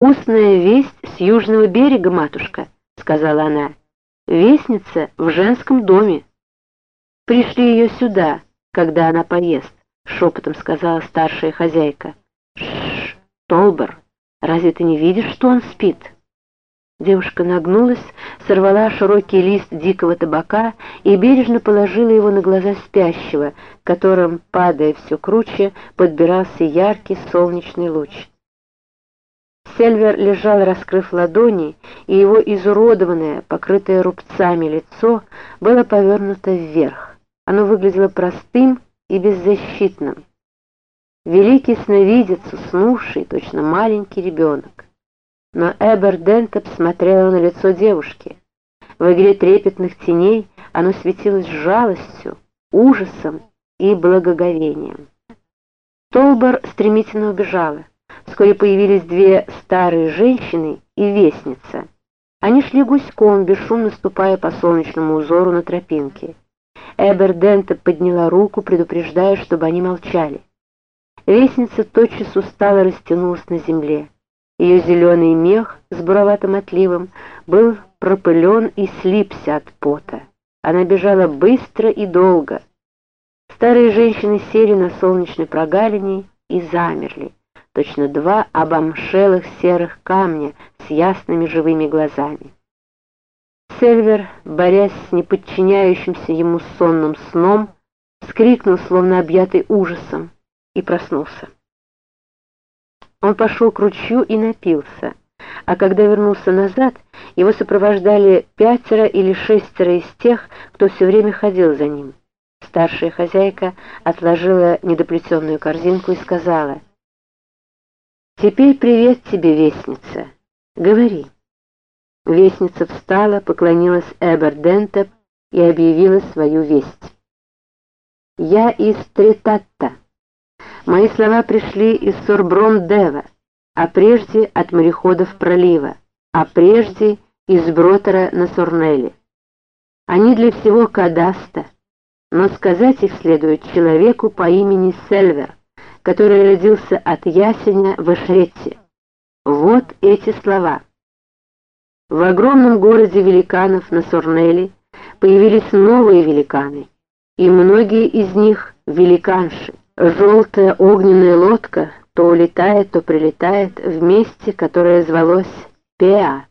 «Устная весть с южного берега, матушка», — сказала она. «Вестница в женском доме». «Пришли ее сюда, когда она поест», — шепотом сказала старшая хозяйка. «Шш, Толбер, разве ты не видишь, что он спит?» Девушка нагнулась, сорвала широкий лист дикого табака и бережно положила его на глаза спящего, которым, падая все круче, подбирался яркий солнечный луч. Сельвер лежал, раскрыв ладони, и его изуродованное, покрытое рубцами лицо было повернуто вверх. Оно выглядело простым и беззащитным. Великий сновидец, уснувший, точно маленький ребенок. Но Эбер Дентеп смотрела на лицо девушки. В игре трепетных теней оно светилось жалостью, ужасом и благоговением. Толбар стремительно убежала. Вскоре появились две старые женщины и вестница. Они шли гуськом, бесшумно ступая по солнечному узору на тропинке. Эбер Дента подняла руку, предупреждая, чтобы они молчали. Вестница тотчас устало растянулась на земле. Ее зеленый мех с буроватым отливом был пропылен и слипся от пота. Она бежала быстро и долго. Старые женщины сели на солнечной прогалине и замерли точно два обомшелых серых камня с ясными живыми глазами. Сельвер, борясь с неподчиняющимся ему сонным сном, вскрикнул, словно объятый ужасом, и проснулся. Он пошел к ручью и напился, а когда вернулся назад, его сопровождали пятеро или шестеро из тех, кто все время ходил за ним. Старшая хозяйка отложила недоплетенную корзинку и сказала — «Теперь привет тебе, вестница. Говори». Вестница встала, поклонилась Эбердентеп и объявила свою весть. «Я из Тритатта. Мои слова пришли из Сорброн-Дева, а прежде от мореходов пролива, а прежде из Бротера на Сурнеле. Они для всего Кадаста, но сказать их следует человеку по имени Сельвер, который родился от ясеня в Эшретте. Вот эти слова. В огромном городе великанов на Сурнеле появились новые великаны, и многие из них — великанши. Желтая огненная лодка то улетает, то прилетает в месте, которое звалось Пеа.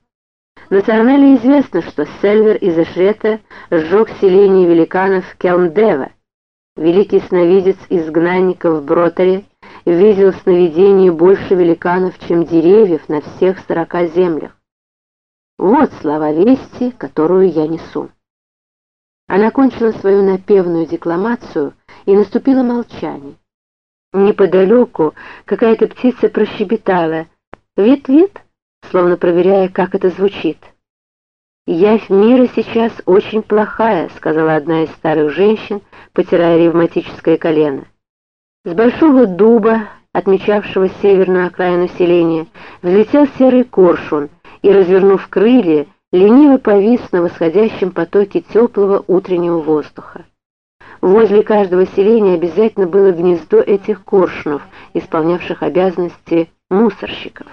На Сарнеле известно, что Сельвер из Эшрета сжег селение великанов Келмдева, Великий сновидец изгнанников Бротере видел в сновидении больше великанов, чем деревьев на всех сорока землях. Вот слова вести, которую я несу. Она кончила свою напевную декламацию, и наступило молчание. Неподалеку какая-то птица прощебетала «Вит-вит», словно проверяя, как это звучит. «Явь мира сейчас очень плохая», — сказала одна из старых женщин, потирая ревматическое колено. С большого дуба, отмечавшего северную окраину селения, взлетел серый коршун и, развернув крылья, лениво повис на восходящем потоке теплого утреннего воздуха. Возле каждого селения обязательно было гнездо этих коршунов, исполнявших обязанности мусорщиков.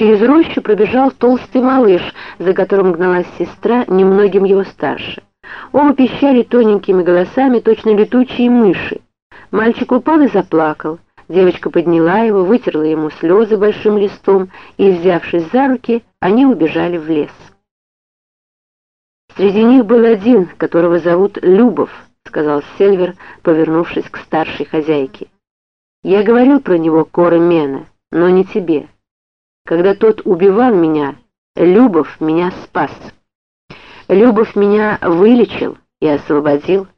Через рощу пробежал толстый малыш, за которым гналась сестра, немногим его старше. Оба пищали тоненькими голосами, точно летучие мыши. Мальчик упал и заплакал. Девочка подняла его, вытерла ему слезы большим листом, и, взявшись за руки, они убежали в лес. «Среди них был один, которого зовут Любов», — сказал Сельвер, повернувшись к старшей хозяйке. «Я говорил про него Кора Мена, но не тебе». Когда тот убивал меня, Любов меня спас. Любов меня вылечил и освободил.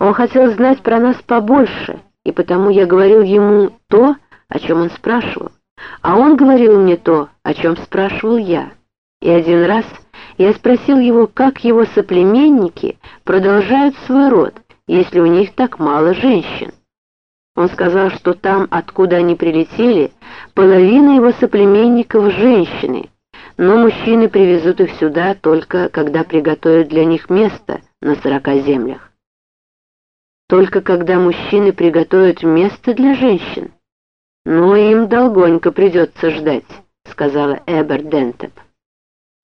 Он хотел знать про нас побольше, и потому я говорил ему то, о чем он спрашивал. А он говорил мне то, о чем спрашивал я. И один раз я спросил его, как его соплеменники продолжают свой род, если у них так мало женщин. Он сказал, что там, откуда они прилетели, половина его соплеменников — женщины, но мужчины привезут их сюда только когда приготовят для них место на сорока землях. Только когда мужчины приготовят место для женщин. Ну, им долгонько придется ждать, — сказала Эбер Дентеп.